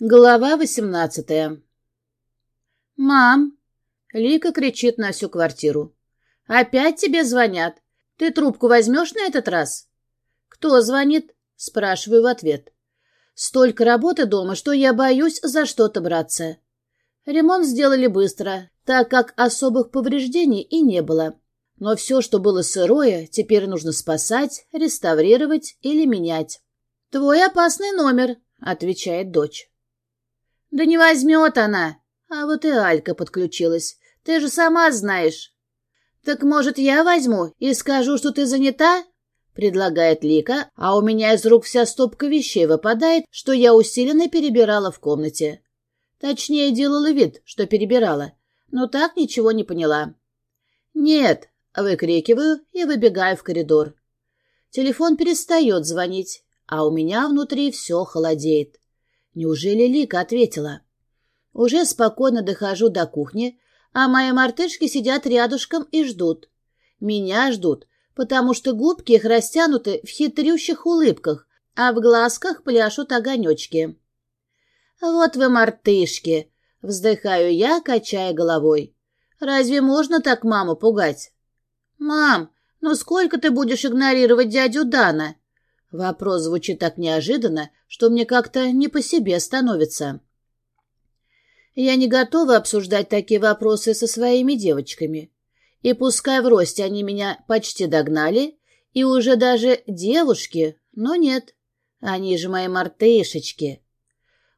Глава восемнадцатая «Мам!» — Лика кричит на всю квартиру. «Опять тебе звонят? Ты трубку возьмешь на этот раз?» «Кто звонит?» — спрашиваю в ответ. «Столько работы дома, что я боюсь за что-то браться». Ремонт сделали быстро, так как особых повреждений и не было. Но все, что было сырое, теперь нужно спасать, реставрировать или менять. «Твой опасный номер», — отвечает дочь. «Да не возьмет она!» А вот и Алька подключилась. «Ты же сама знаешь». «Так, может, я возьму и скажу, что ты занята?» предлагает Лика, а у меня из рук вся стопка вещей выпадает, что я усиленно перебирала в комнате. Точнее, делала вид, что перебирала, но так ничего не поняла. «Нет!» — выкрикиваю и выбегаю в коридор. Телефон перестает звонить, а у меня внутри все холодеет. Неужели Лика ответила? Уже спокойно дохожу до кухни, а мои мартышки сидят рядышком и ждут. Меня ждут, потому что губки их растянуты в хитрющих улыбках, а в глазках пляшут огонечки. «Вот вы мартышки!» — вздыхаю я, качая головой. «Разве можно так маму пугать?» «Мам, ну сколько ты будешь игнорировать дядю Дана?» Вопрос звучит так неожиданно, что мне как-то не по себе становится. Я не готова обсуждать такие вопросы со своими девочками. И пускай в росте они меня почти догнали, и уже даже девушки, но нет, они же мои мартышечки.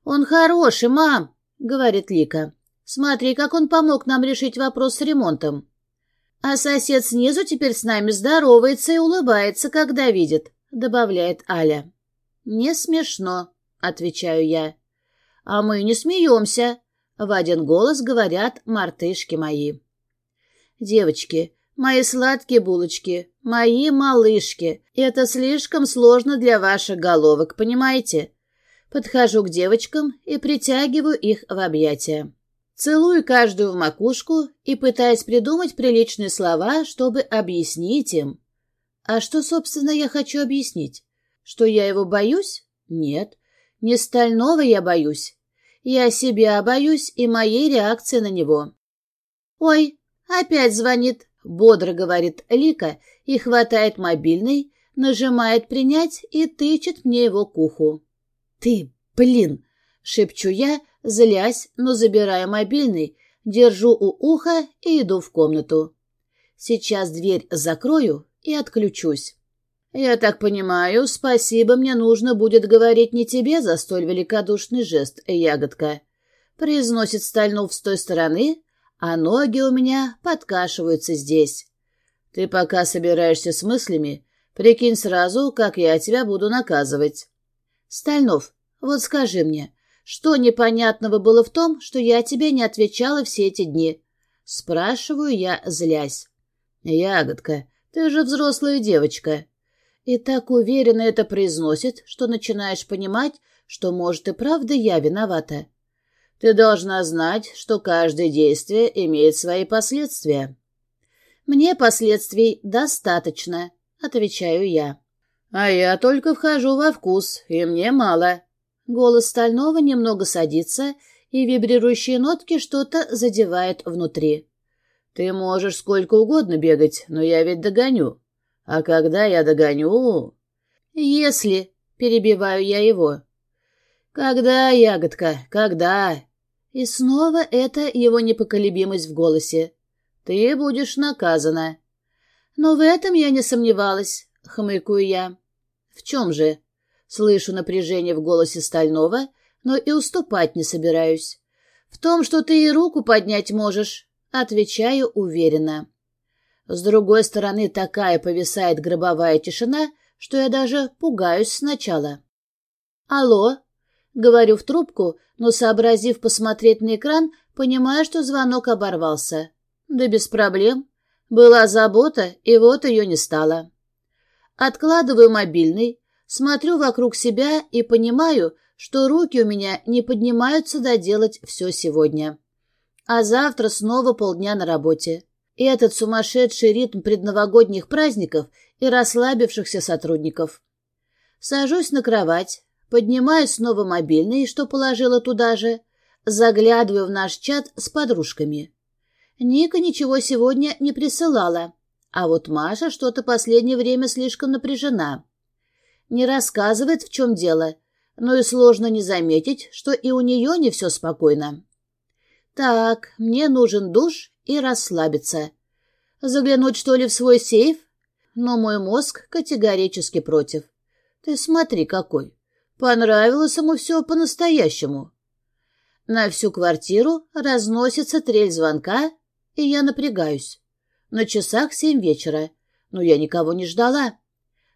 «Он хороший, мам», — говорит Лика. «Смотри, как он помог нам решить вопрос с ремонтом». А сосед снизу теперь с нами здоровается и улыбается, когда видит. — добавляет Аля. «Не смешно», — отвечаю я. «А мы не смеемся», — в один голос говорят мартышки мои. «Девочки, мои сладкие булочки, мои малышки, это слишком сложно для ваших головок, понимаете?» Подхожу к девочкам и притягиваю их в объятия. Целую каждую в макушку и пытаюсь придумать приличные слова, чтобы объяснить им, а что, собственно, я хочу объяснить? Что я его боюсь? Нет. Не стального я боюсь. Я себя боюсь и моей реакции на него. «Ой, опять звонит», — бодро говорит Лика и хватает мобильный, нажимает «принять» и тычет мне его к уху. «Ты, блин!» — шепчу я, злясь, но забирая мобильный, держу у уха и иду в комнату. Сейчас дверь закрою, и отключусь. «Я так понимаю, спасибо мне нужно будет говорить не тебе за столь великодушный жест, ягодка», произносит Стальнов с той стороны, а ноги у меня подкашиваются здесь. «Ты пока собираешься с мыслями, прикинь сразу, как я тебя буду наказывать». «Стальнов, вот скажи мне, что непонятного было в том, что я тебе не отвечала все эти дни?» Спрашиваю я, злясь. «Ягодка, ты же взрослая девочка. И так уверенно это произносит, что начинаешь понимать, что, может, и правда я виновата. Ты должна знать, что каждое действие имеет свои последствия. Мне последствий достаточно, отвечаю я. А я только вхожу во вкус, и мне мало. Голос Стального немного садится, и вибрирующие нотки что-то задевают внутри. Ты можешь сколько угодно бегать, но я ведь догоню. А когда я догоню... Если... Перебиваю я его. Когда, ягодка, когда? И снова это его непоколебимость в голосе. Ты будешь наказана. Но в этом я не сомневалась, хмыкаю я. В чем же? Слышу напряжение в голосе Стального, но и уступать не собираюсь. В том, что ты и руку поднять можешь. Отвечаю уверенно. С другой стороны, такая повисает гробовая тишина, что я даже пугаюсь сначала. «Алло?» — говорю в трубку, но, сообразив посмотреть на экран, понимаю, что звонок оборвался. Да без проблем. Была забота, и вот ее не стало. Откладываю мобильный, смотрю вокруг себя и понимаю, что руки у меня не поднимаются доделать все сегодня. А завтра снова полдня на работе. И этот сумасшедший ритм предновогодних праздников и расслабившихся сотрудников. Сажусь на кровать, Поднимаю снова мобильный, что положила туда же. Заглядываю в наш чат с подружками. Ника ничего сегодня не присылала, а вот Маша что-то последнее время слишком напряжена. Не рассказывает, в чем дело, но и сложно не заметить, что и у нее не все спокойно. Так, мне нужен душ и расслабиться. Заглянуть, что ли, в свой сейф? Но мой мозг категорически против. Ты смотри какой. Понравилось ему все по-настоящему. На всю квартиру разносится трель звонка, и я напрягаюсь. На часах семь вечера, но я никого не ждала.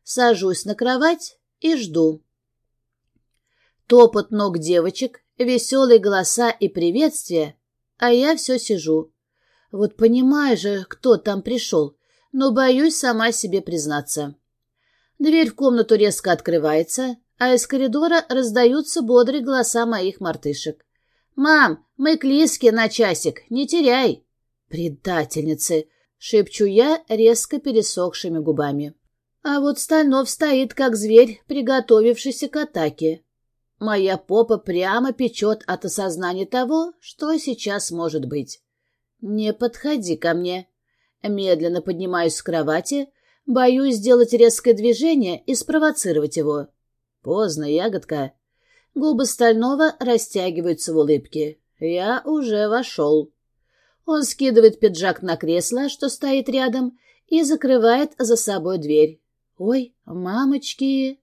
Сажусь на кровать и жду. Топот ног девочек, веселые голоса и приветствия, а я все сижу. Вот понимаю же, кто там пришел, но боюсь сама себе признаться. Дверь в комнату резко открывается, а из коридора раздаются бодрые голоса моих мартышек. «Мам, мы к Лиске на часик, не теряй!» «Предательницы!» — шепчу я резко пересохшими губами. А вот Стальнов стоит, как зверь, приготовившийся к атаке. Моя попа прямо печет от осознания того, что сейчас может быть. «Не подходи ко мне». Медленно поднимаюсь с кровати, боюсь сделать резкое движение и спровоцировать его. Поздно, ягодка. Губы Стального растягиваются в улыбке. Я уже вошел. Он скидывает пиджак на кресло, что стоит рядом, и закрывает за собой дверь. «Ой, мамочки!»